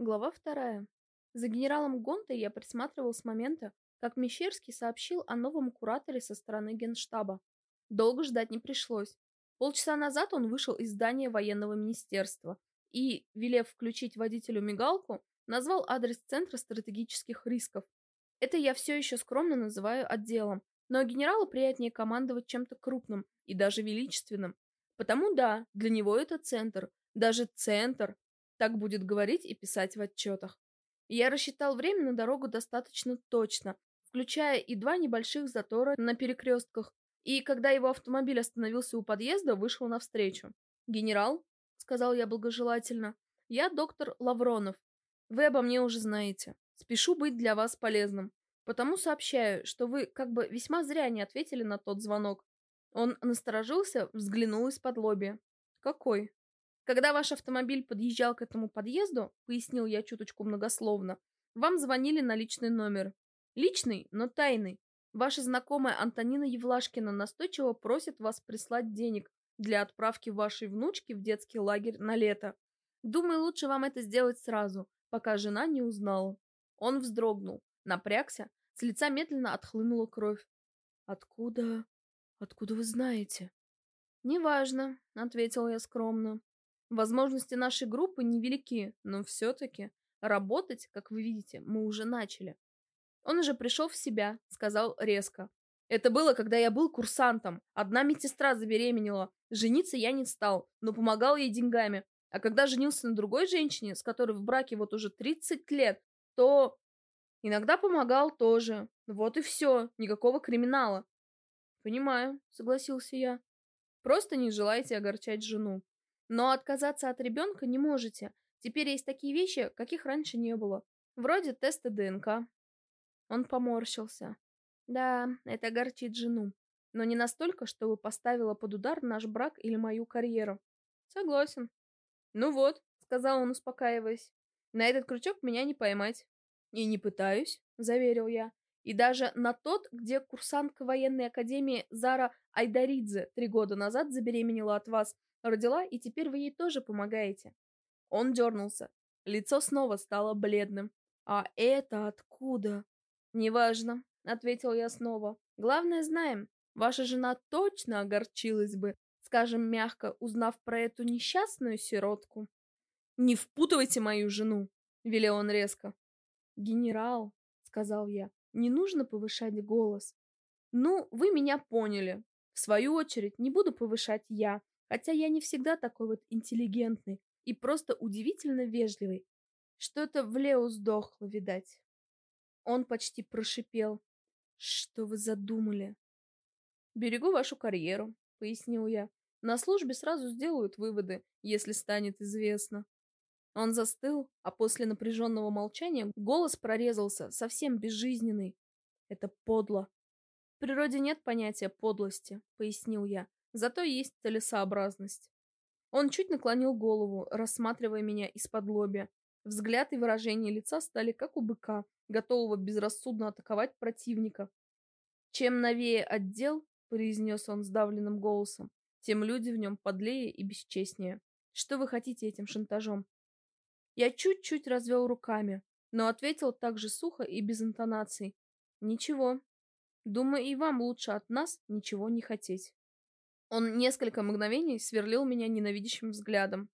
Глава вторая. За генералом Гонтой я присматривал с момента, как Мещерский сообщил о новом кураторе со стороны генштаба. Долго ждать не пришлось. Полчаса назад он вышел из здания военного министерства и, велев включить водителю мигалку, назвал адрес Центра стратегических рисков. Это я все еще скромно называю отделом, но генералу приятнее командовать чем-то крупным и даже величественным. Потому да, для него это центр, даже центр, так будет говорить и писать в отчетах. Я рассчитал время на дорогу достаточно точно, включая и два небольших затора на перекрестках, и когда его автомобиль остановился у подъезда, вышел навстречу. «Генерал», — сказал я благожелательно, — «я доктор Лавронов. Вы обо мне уже знаете. Спешу быть для вас полезным. Потому сообщаю, что вы как бы весьма зря не ответили на тот звонок». Он насторожился, взглянул из-под лоби. «Какой?» Когда ваш автомобиль подъезжал к этому подъезду, пояснил я чуточку многословно, вам звонили на личный номер. Личный, но тайный. Ваша знакомая Антонина Евлашкина настойчиво просит вас прислать денег для отправки вашей внучки в детский лагерь на лето. Думаю, лучше вам это сделать сразу, пока жена не узнала. Он вздрогнул, напрягся, с лица медленно отхлынула кровь. Откуда? Откуда вы знаете? Неважно, ответил я скромно. Возможности нашей группы невелики, но все-таки работать, как вы видите, мы уже начали. Он уже пришел в себя, сказал резко. Это было, когда я был курсантом. Одна медсестра забеременела. Жениться я не стал, но помогал ей деньгами. А когда женился на другой женщине, с которой в браке вот уже 30 лет, то иногда помогал тоже. Вот и все, никакого криминала. Понимаю, согласился я. Просто не желаете огорчать жену. Но отказаться от ребенка не можете. Теперь есть такие вещи, каких раньше не было. Вроде теста ДНК. Он поморщился. Да, это огорчит жену. Но не настолько, чтобы поставила под удар наш брак или мою карьеру. Согласен. Ну вот, сказал он, успокаиваясь. На этот крючок меня не поймать. И не пытаюсь, заверил я. И даже на тот, где курсантка военной академии Зара Айдаридзе три года назад забеременела от вас, Родила, и теперь вы ей тоже помогаете. Он дернулся. Лицо снова стало бледным. А это откуда? Неважно, ответил я снова. Главное, знаем. Ваша жена точно огорчилась бы, скажем мягко, узнав про эту несчастную сиротку. Не впутывайте мою жену, велел он резко. Генерал, сказал я, не нужно повышать голос. Ну, вы меня поняли. В свою очередь, не буду повышать я, Хотя я не всегда такой вот интеллигентный и просто удивительно вежливый. Что-то в Лео сдохло, видать. Он почти прошипел. Что вы задумали? Берегу вашу карьеру, пояснил я. На службе сразу сделают выводы, если станет известно. Он застыл, а после напряженного молчания голос прорезался, совсем безжизненный. Это подло. В природе нет понятия подлости, пояснил я. Зато есть целесообразность. Он чуть наклонил голову, рассматривая меня из-под лобья. Взгляд и выражение лица стали как у быка, готового безрассудно атаковать противника. «Чем новее отдел», — произнес он сдавленным голосом, «тем люди в нем подлее и бесчестнее. Что вы хотите этим шантажом?» Я чуть-чуть развел руками, но ответил так же сухо и без интонаций. «Ничего. Думаю, и вам лучше от нас ничего не хотеть». Он несколько мгновений сверлил меня ненавидящим взглядом.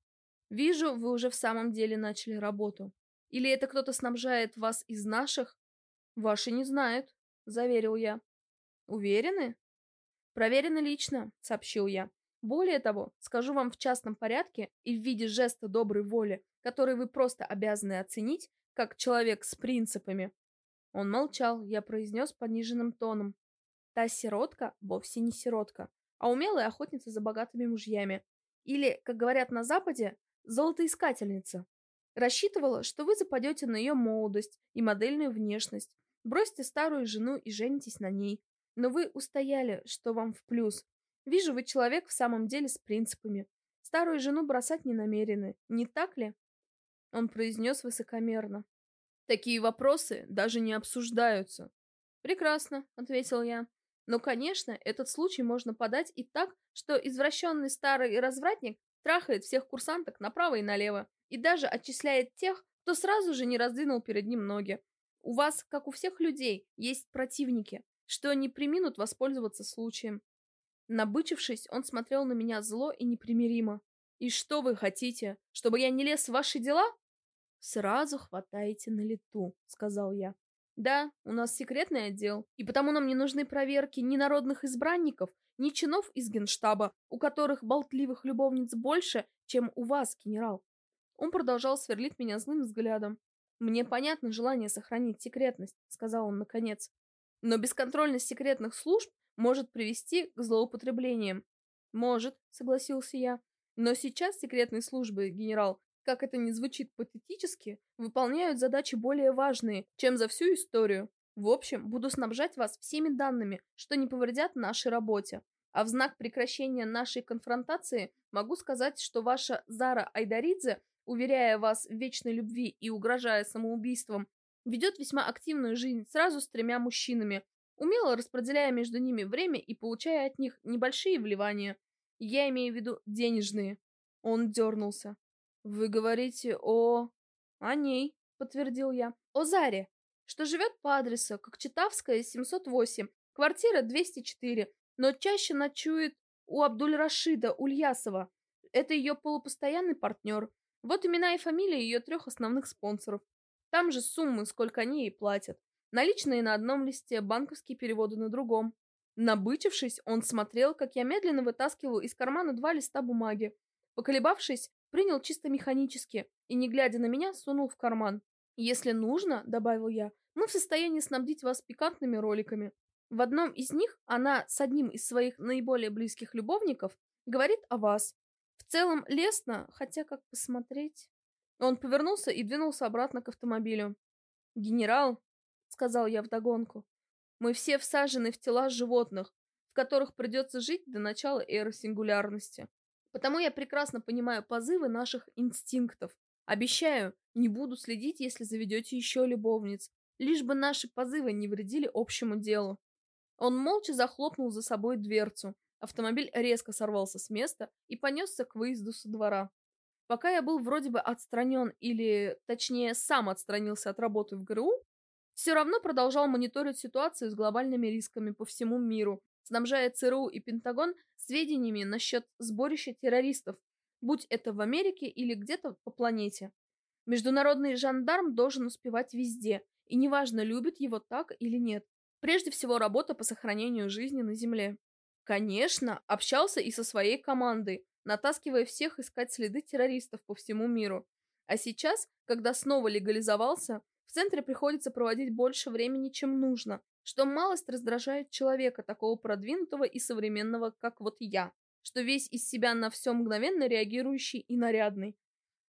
«Вижу, вы уже в самом деле начали работу. Или это кто-то снабжает вас из наших?» «Ваши не знают», — заверил я. «Уверены?» «Проверено лично», — сообщил я. «Более того, скажу вам в частном порядке и в виде жеста доброй воли, который вы просто обязаны оценить, как человек с принципами». Он молчал, я произнес пониженным тоном. «Та сиротка вовсе не сиротка а умелая охотница за богатыми мужьями. Или, как говорят на Западе, золотоискательница. Рассчитывала, что вы западете на ее молодость и модельную внешность, бросите старую жену и женитесь на ней. Но вы устояли, что вам в плюс. Вижу, вы человек в самом деле с принципами. Старую жену бросать не намерены, не так ли? Он произнес высокомерно. Такие вопросы даже не обсуждаются. Прекрасно, ответил я. Но, конечно, этот случай можно подать и так, что извращенный старый развратник трахает всех курсанток направо и налево и даже отчисляет тех, то сразу же не раздвинул перед ним ноги. У вас, как у всех людей, есть противники, что не приминут воспользоваться случаем. Набычившись, он смотрел на меня зло и непримиримо. «И что вы хотите? Чтобы я не лез в ваши дела?» «Сразу хватаете на лету», — сказал я. «Да, у нас секретный отдел, и потому нам не нужны проверки ни народных избранников, ни чинов из генштаба, у которых болтливых любовниц больше, чем у вас, генерал». Он продолжал сверлить меня злым взглядом. «Мне понятно желание сохранить секретность», — сказал он наконец. «Но бесконтрольность секретных служб может привести к злоупотреблениям». «Может», — согласился я. «Но сейчас секретные службы, генерал, как это ни звучит патетически, выполняют задачи более важные, чем за всю историю. В общем, буду снабжать вас всеми данными, что не повредят нашей работе. А в знак прекращения нашей конфронтации могу сказать, что ваша Зара Айдаридзе, уверяя вас в вечной любви и угрожая самоубийством, ведет весьма активную жизнь сразу с тремя мужчинами, умело распределяя между ними время и получая от них небольшие вливания. Я имею в виду денежные. Он дернулся. «Вы говорите о...» «О ней», — подтвердил я. «О Заре, что живет по адресу Кокчетавская, 708, квартира 204, но чаще ночует у Абдуль-Рашида Ульясова. Это ее полупостоянный партнер. Вот имена и фамилии ее трех основных спонсоров. Там же суммы, сколько они ей платят. Наличные на одном листе, банковские переводы на другом. Набычившись, он смотрел, как я медленно вытаскиваю из кармана два листа бумаги. Поколебавшись, принял чисто механически и, не глядя на меня, сунул в карман. «Если нужно», — добавил я, — «мы в состоянии снабдить вас пикантными роликами». В одном из них она с одним из своих наиболее близких любовников говорит о вас. В целом лестно, хотя как посмотреть... Он повернулся и двинулся обратно к автомобилю. «Генерал», — сказал я вдогонку, — «мы все всажены в тела животных, в которых придется жить до начала эры сингулярности. Потому я прекрасно понимаю позывы наших инстинктов. Обещаю, не буду следить, если заведете еще любовниц, лишь бы наши позывы не вредили общему делу. Он молча захлопнул за собой дверцу. Автомобиль резко сорвался с места и понесся к выезду со двора. Пока я был вроде бы отстранен или, точнее, сам отстранился от работы в ГРУ, все равно продолжал мониторить ситуацию с глобальными рисками по всему миру снабжая ЦРУ и Пентагон сведениями насчет сборища террористов, будь это в Америке или где-то по планете. Международный жандарм должен успевать везде, и неважно, любит его так или нет. Прежде всего, работа по сохранению жизни на Земле. Конечно, общался и со своей командой, натаскивая всех искать следы террористов по всему миру. А сейчас, когда снова легализовался, в центре приходится проводить больше времени, чем нужно, что малость раздражает человека, такого продвинутого и современного, как вот я, что весь из себя на все мгновенно реагирующий и нарядный.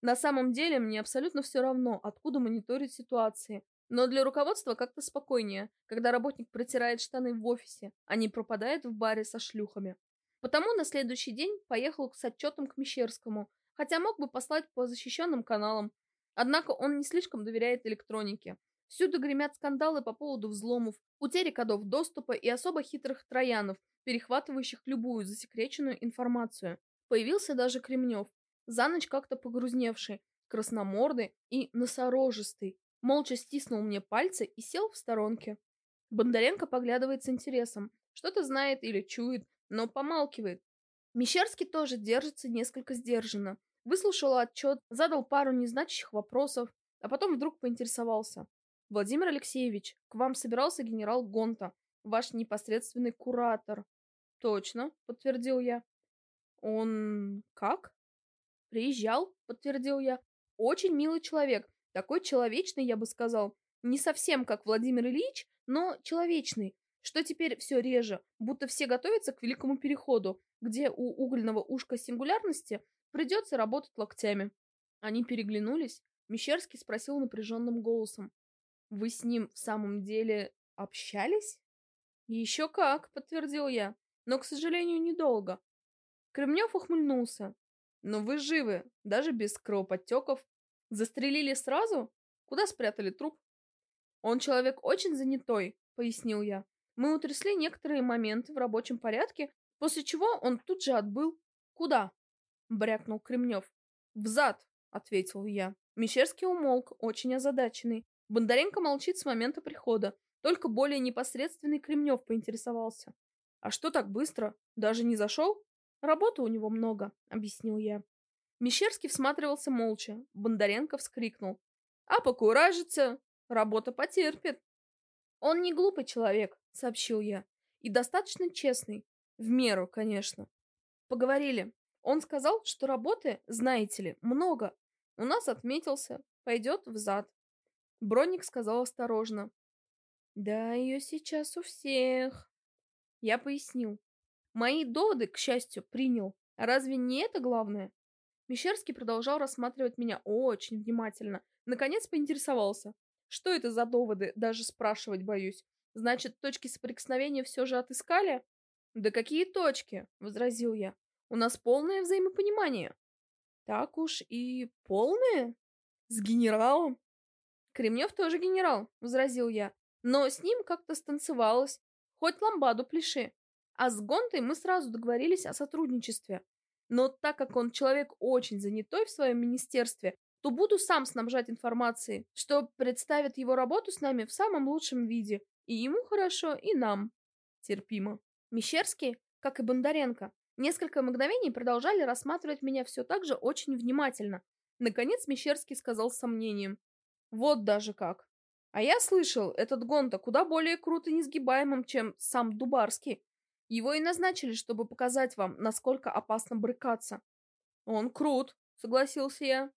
На самом деле мне абсолютно все равно, откуда мониторить ситуации, но для руководства как-то спокойнее, когда работник протирает штаны в офисе, а не пропадает в баре со шлюхами. Потому на следующий день поехал с отчетом к Мещерскому, хотя мог бы послать по защищенным каналам. Однако он не слишком доверяет электронике, Всюду гремят скандалы по поводу взломов, утери кодов доступа и особо хитрых троянов, перехватывающих любую засекреченную информацию. Появился даже Кремнев, за ночь как-то погрузневший, красномордый и носорожистый. Молча стиснул мне пальцы и сел в сторонке. Бондаренко поглядывает с интересом. Что-то знает или чует, но помалкивает. Мещерский тоже держится несколько сдержанно. Выслушал отчет, задал пару незначащих вопросов, а потом вдруг поинтересовался. Владимир Алексеевич, к вам собирался генерал Гонта, ваш непосредственный куратор. Точно, подтвердил я. Он как? Приезжал, подтвердил я. Очень милый человек, такой человечный, я бы сказал. Не совсем как Владимир Ильич, но человечный. Что теперь все реже, будто все готовятся к великому переходу, где у угольного ушка сингулярности придется работать локтями. Они переглянулись. Мещерский спросил напряженным голосом. Вы с ним в самом деле общались? Еще как, подтвердил я, но, к сожалению, недолго. Кремнев ухмыльнулся. Но вы живы, даже без кровоподтеков. Застрелили сразу? Куда спрятали труп? Он человек очень занятой, пояснил я. Мы утрясли некоторые моменты в рабочем порядке, после чего он тут же отбыл. Куда? Брякнул Кремнев. Взад, ответил я. Мещерский умолк, очень озадаченный. Бондаренко молчит с момента прихода. Только более непосредственный Кремнев поинтересовался. «А что так быстро? Даже не зашел?» «Работы у него много», — объяснил я. Мещерский всматривался молча. Бондаренко вскрикнул. «А покуражится! Работа потерпит!» «Он не глупый человек», — сообщил я. «И достаточно честный. В меру, конечно. Поговорили. Он сказал, что работы, знаете ли, много. У нас отметился. Пойдет в зад. Бронник сказал осторожно. Да, ее сейчас у всех. Я пояснил. Мои доводы, к счастью, принял. Разве не это главное? Мещерский продолжал рассматривать меня очень внимательно. Наконец поинтересовался. Что это за доводы? Даже спрашивать боюсь. Значит, точки соприкосновения все же отыскали? Да какие точки? Возразил я. У нас полное взаимопонимание. Так уж и полное? С генералом? Кремнев тоже генерал, возразил я. Но с ним как-то станцевалось. Хоть ламбаду пляши. А с Гонтой мы сразу договорились о сотрудничестве. Но так как он человек очень занятой в своем министерстве, то буду сам снабжать информацией, что представит его работу с нами в самом лучшем виде. И ему хорошо, и нам. Терпимо. Мещерский, как и Бондаренко, несколько мгновений продолжали рассматривать меня все так же очень внимательно. Наконец Мещерский сказал с сомнением. Вот даже как. А я слышал, этот Гонта куда более круто несгибаемым, чем сам Дубарский. Его и назначили, чтобы показать вам, насколько опасно брыкаться. Он крут, согласился я,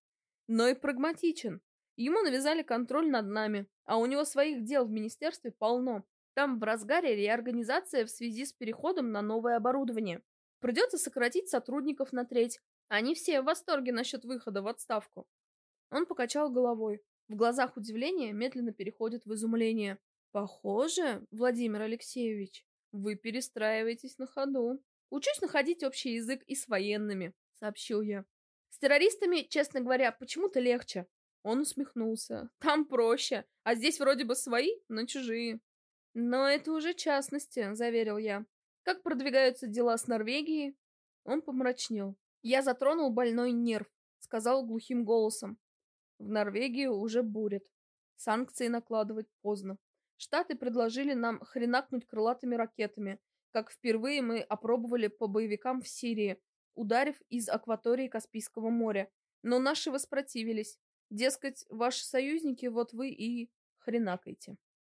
но и прагматичен. Ему навязали контроль над нами, а у него своих дел в министерстве полно. Там в разгаре реорганизация в связи с переходом на новое оборудование. Придется сократить сотрудников на треть. Они все в восторге насчет выхода в отставку. Он покачал головой. В глазах удивление медленно переходит в изумление. Похоже, Владимир Алексеевич, вы перестраиваетесь на ходу. Учусь находить общий язык и с военными, сообщил я. С террористами, честно говоря, почему-то легче. Он усмехнулся. Там проще, а здесь вроде бы свои, но чужие. Но это уже частности, заверил я. Как продвигаются дела с Норвегией? Он помрачнел. Я затронул больной нерв, сказал глухим голосом. В Норвегию уже бурят. Санкции накладывать поздно. Штаты предложили нам хренакнуть крылатыми ракетами, как впервые мы опробовали по боевикам в Сирии, ударив из акватории Каспийского моря. Но наши воспротивились. Дескать, ваши союзники, вот вы и хренакайте.